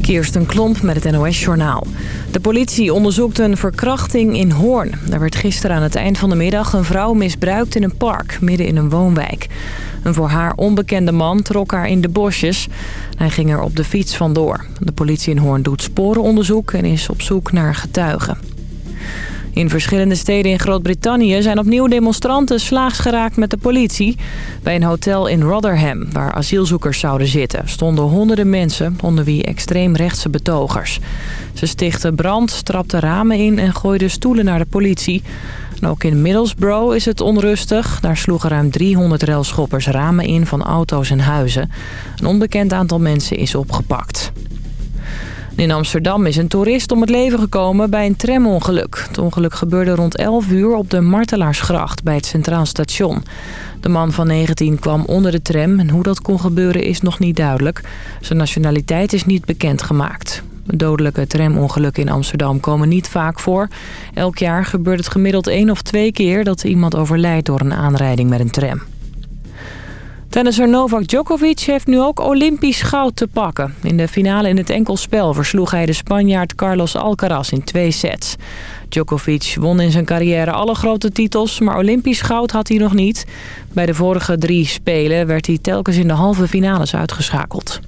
Kirsten Klomp met het NOS-journaal. De politie onderzoekt een verkrachting in Hoorn. Daar werd gisteren aan het eind van de middag een vrouw misbruikt in een park, midden in een woonwijk. Een voor haar onbekende man trok haar in de bosjes. Hij ging er op de fiets vandoor. De politie in Hoorn doet sporenonderzoek en is op zoek naar getuigen. In verschillende steden in Groot-Brittannië zijn opnieuw demonstranten slaags geraakt met de politie. Bij een hotel in Rotherham, waar asielzoekers zouden zitten, stonden honderden mensen, onder wie extreemrechtse betogers. Ze stichtten brand, trapten ramen in en gooiden stoelen naar de politie. ook in Middlesbrough is het onrustig. Daar sloegen ruim 300 railschoppers ramen in van auto's en huizen. Een onbekend aantal mensen is opgepakt. In Amsterdam is een toerist om het leven gekomen bij een tramongeluk. Het ongeluk gebeurde rond 11 uur op de Martelaarsgracht bij het Centraal Station. De man van 19 kwam onder de tram en hoe dat kon gebeuren is nog niet duidelijk. Zijn nationaliteit is niet bekendgemaakt. Dodelijke tramongelukken in Amsterdam komen niet vaak voor. Elk jaar gebeurt het gemiddeld één of twee keer dat iemand overlijdt door een aanrijding met een tram. Tennisser Novak Djokovic heeft nu ook Olympisch goud te pakken. In de finale in het enkelspel versloeg hij de Spanjaard Carlos Alcaraz in twee sets. Djokovic won in zijn carrière alle grote titels, maar Olympisch goud had hij nog niet. Bij de vorige drie spelen werd hij telkens in de halve finales uitgeschakeld.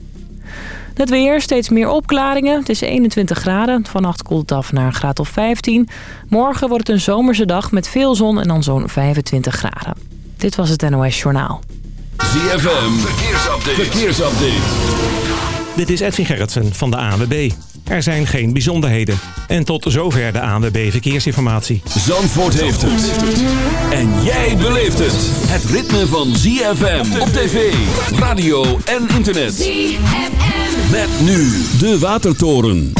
Het weer, steeds meer opklaringen. Het is 21 graden. Vannacht koelt het af naar een graad of 15. Morgen wordt het een zomerse dag met veel zon en dan zo'n 25 graden. Dit was het NOS Journaal. ZFM, verkeersupdate. verkeersupdate. Dit is Edwin Gerritsen van de ANWB. Er zijn geen bijzonderheden. En tot zover de ANWB Verkeersinformatie. Zandvoort heeft het. En jij beleeft het. Het ritme van ZFM op tv, radio en internet. ZFM. Met nu de Watertoren.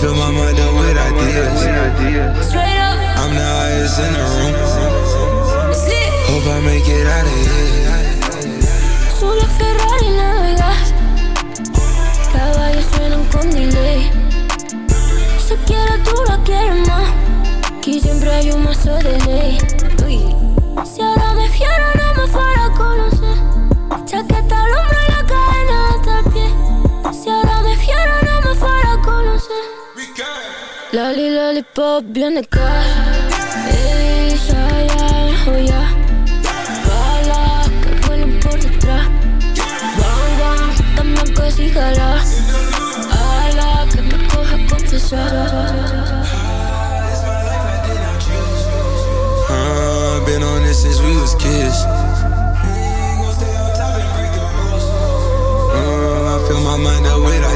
Fill my mind up with ideas. I'm the highest in the room. Hope I make it out of here. A Ferrari navegas Caballos suenan con delay Se quiere tú la quieres más Aquí siempre hay un mazo de ley lollipop, bien de casa Ey, oh Uh, been on this since we was kids. Uh, I fill my mind up with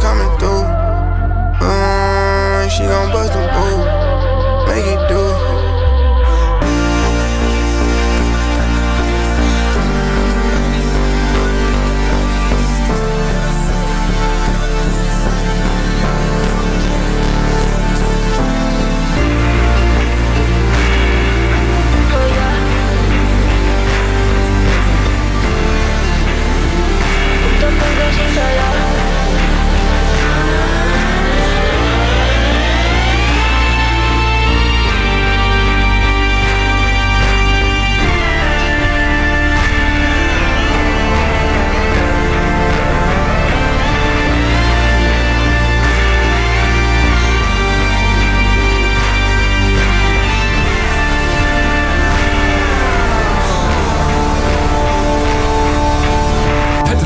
coming through. Mm, she gon' bust a move, make it do. Het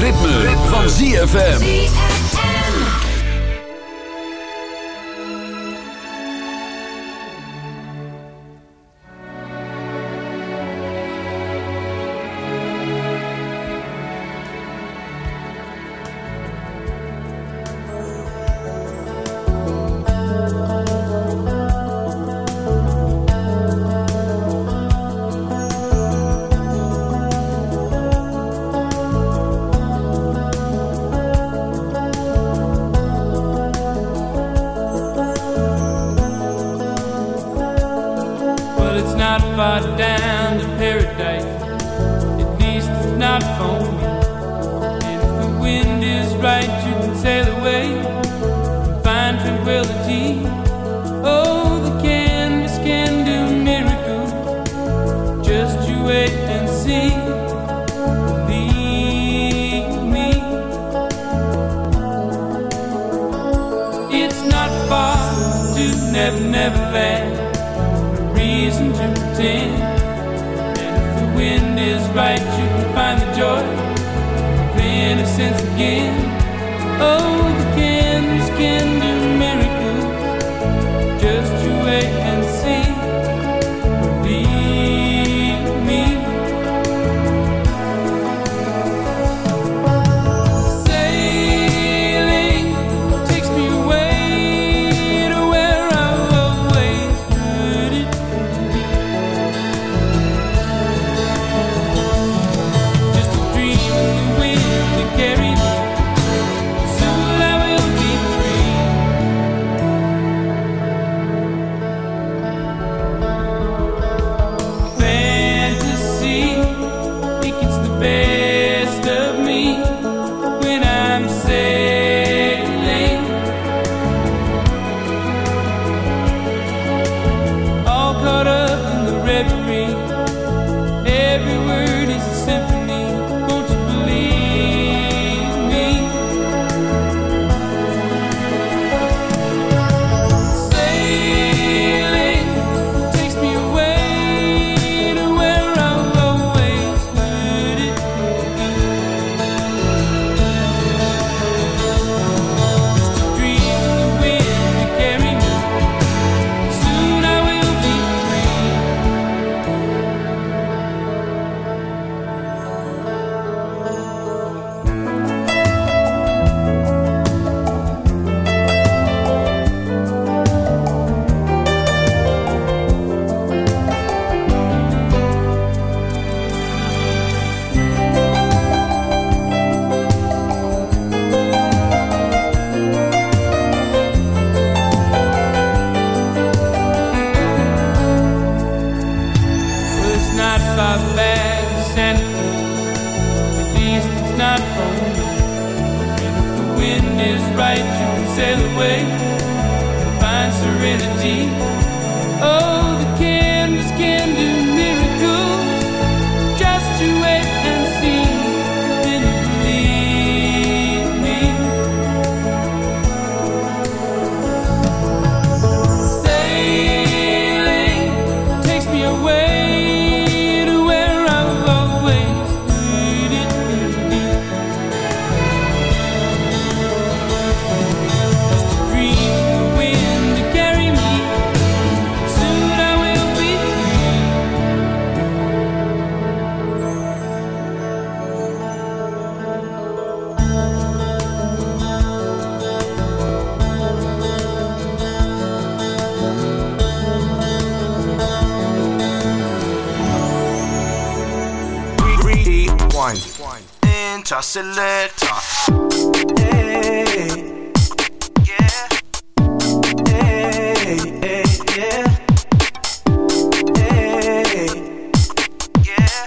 ritme, van ZFM. Rewind. Interselector. Hey. Yeah. Hey, yeah. Yeah.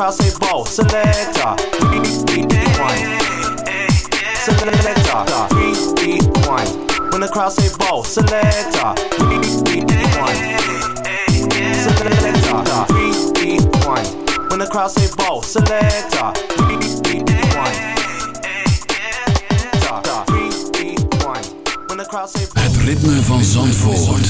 crowd say ball, selector. Rewind. Selector. Rewind. When the crowd say ball, selector. Rewind. Selector. Rewind. When the crowd say ball, selector. Rewind. Rewind. When the crowd say Het ritme van Zandvoort.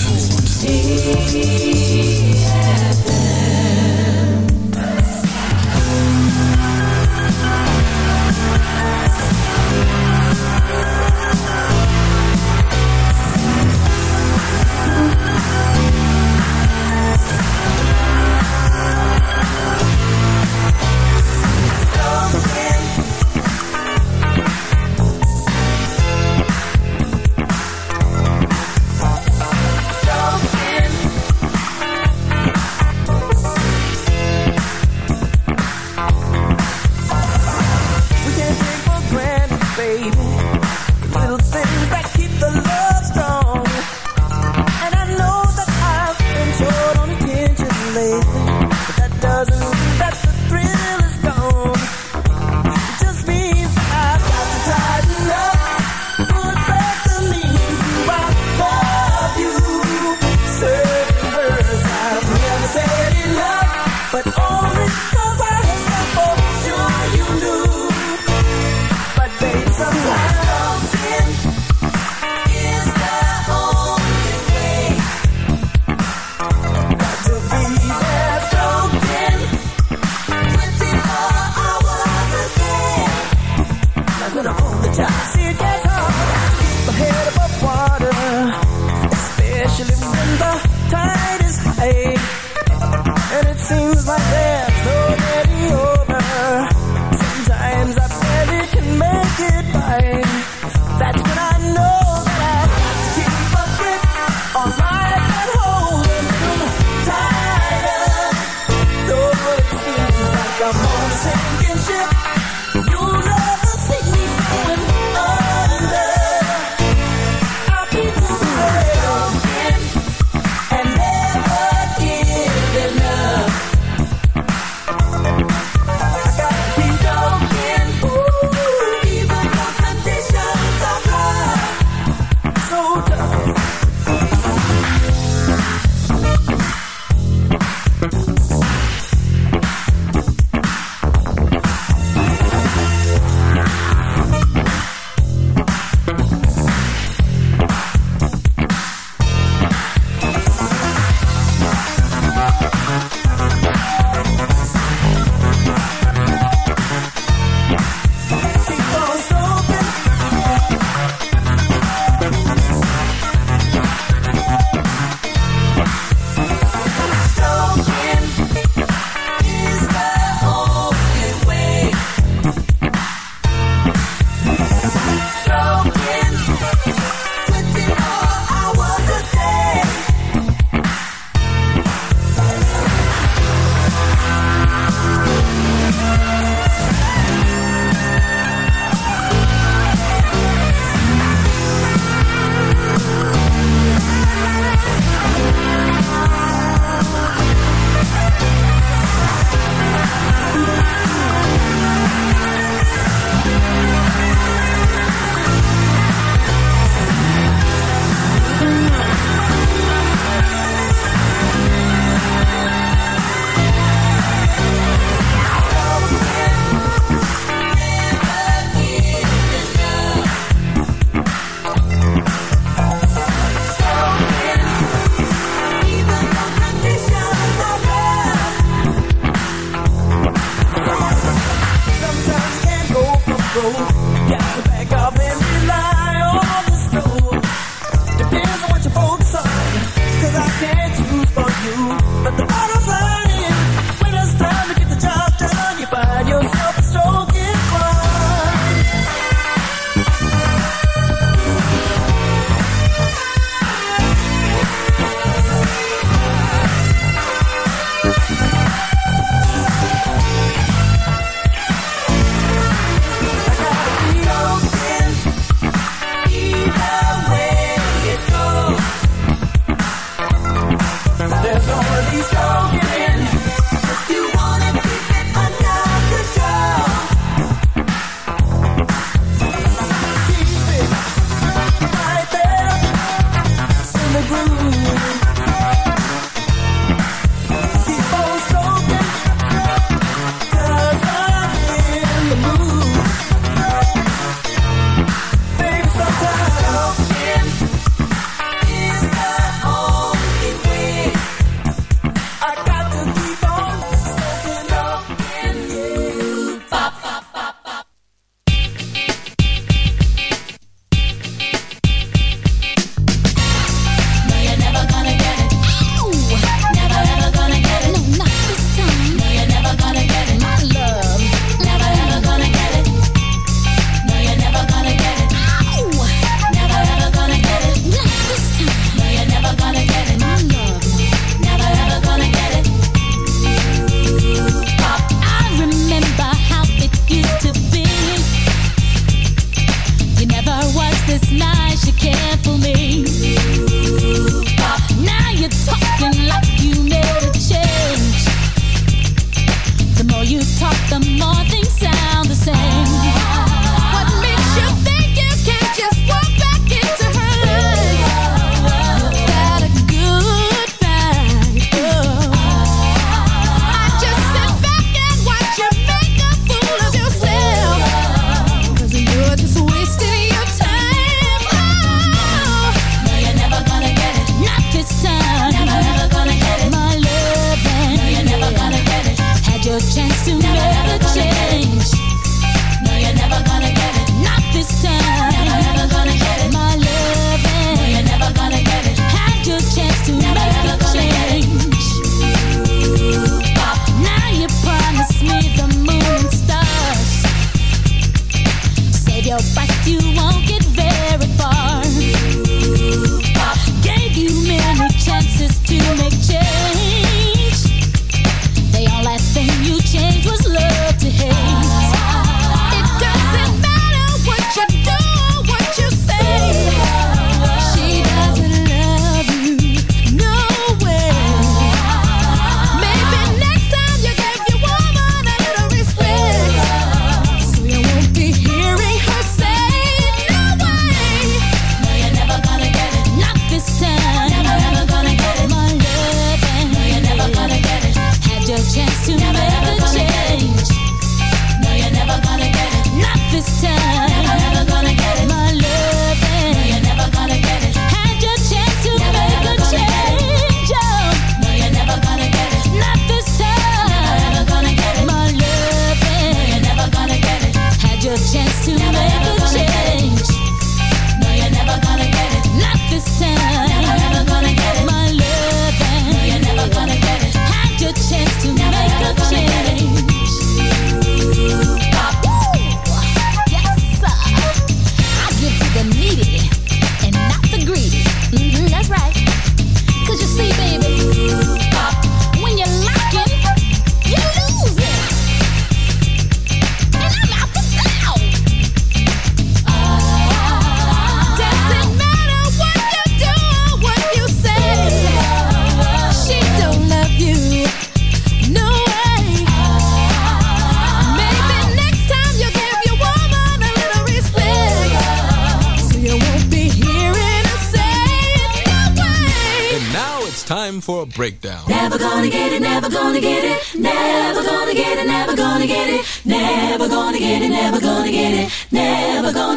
to never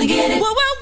To get it. Whoa, whoa.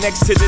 Next to the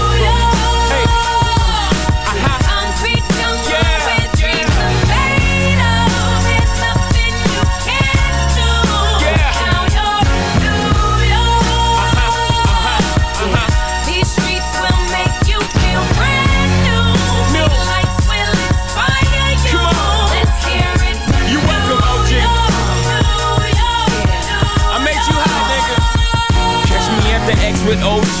With OG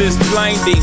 is blinding.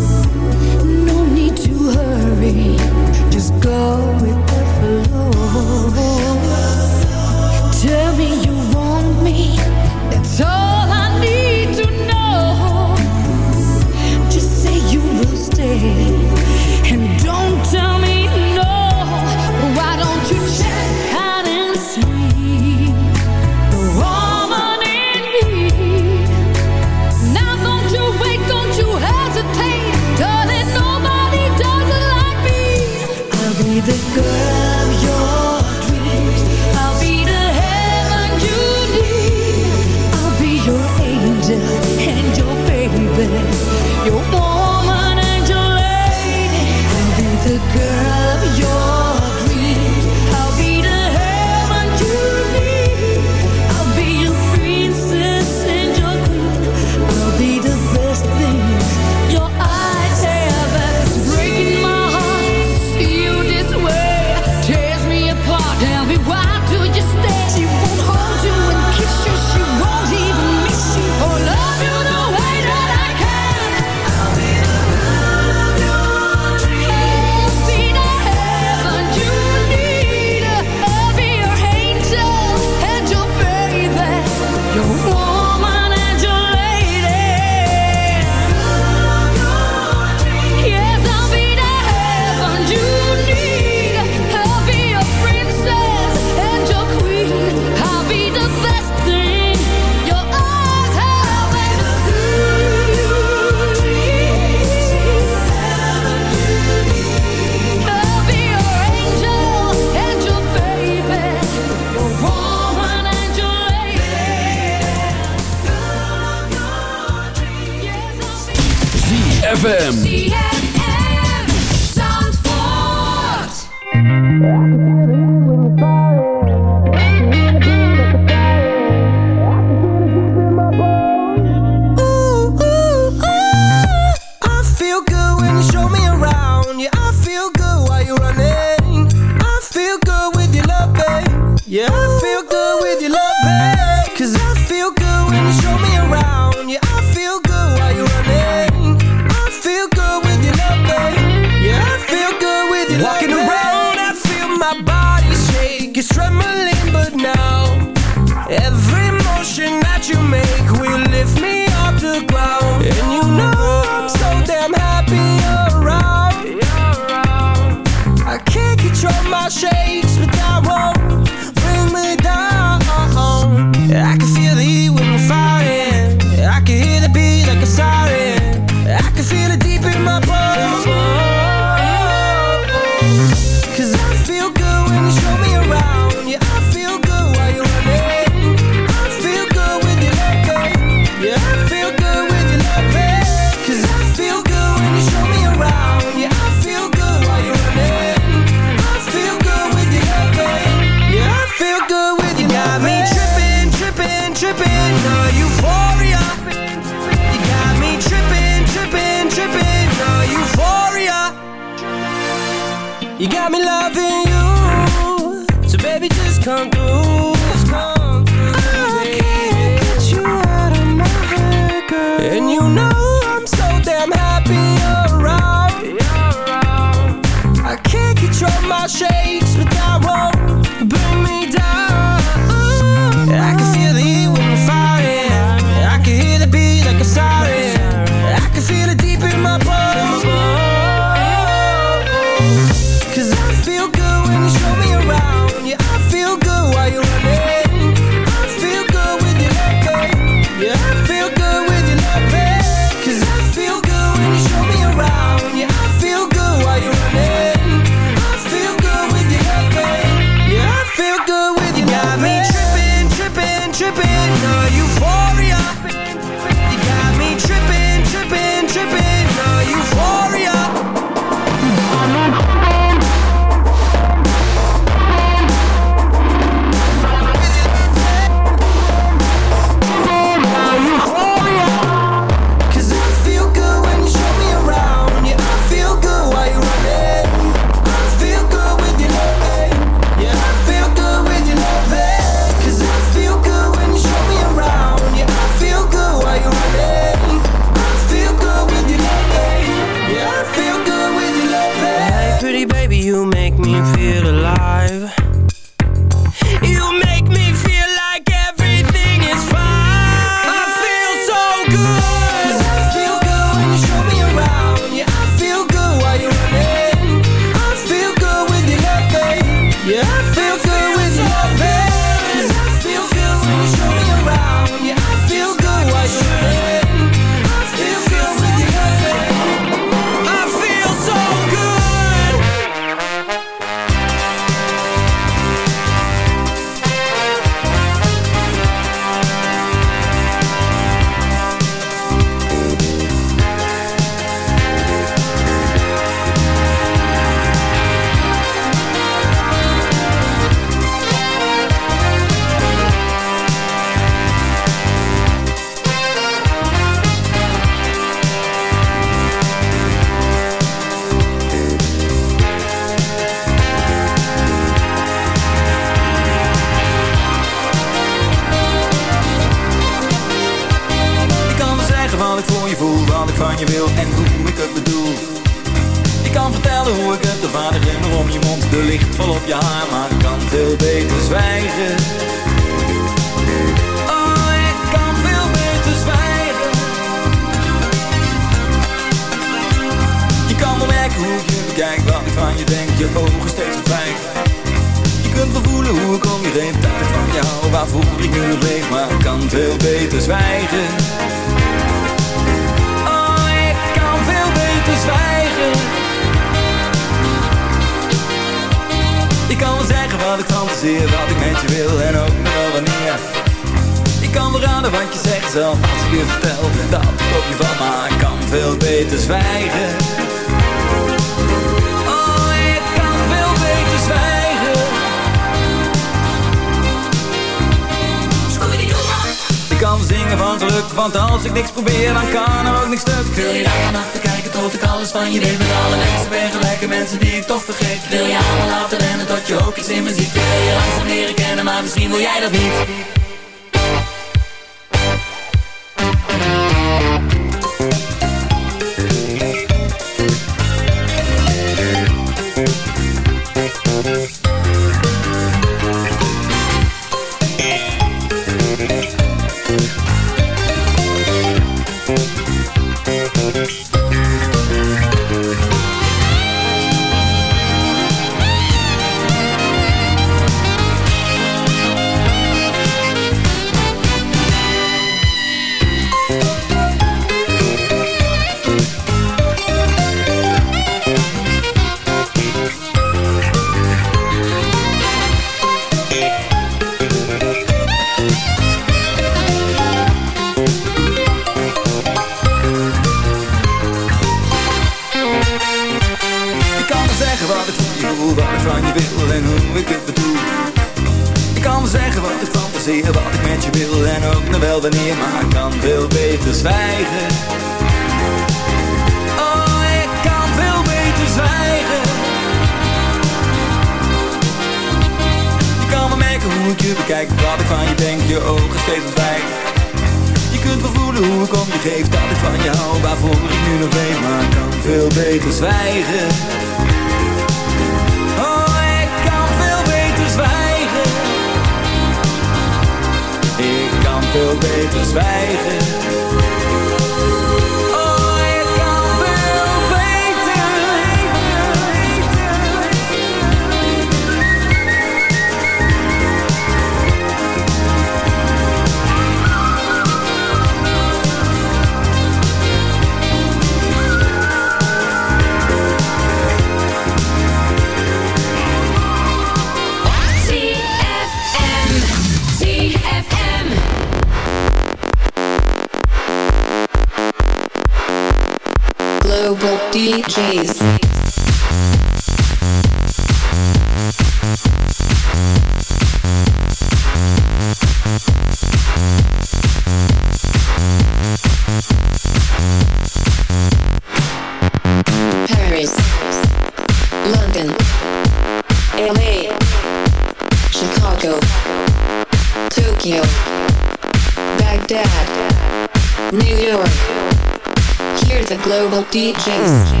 DJs.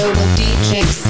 solo DJs.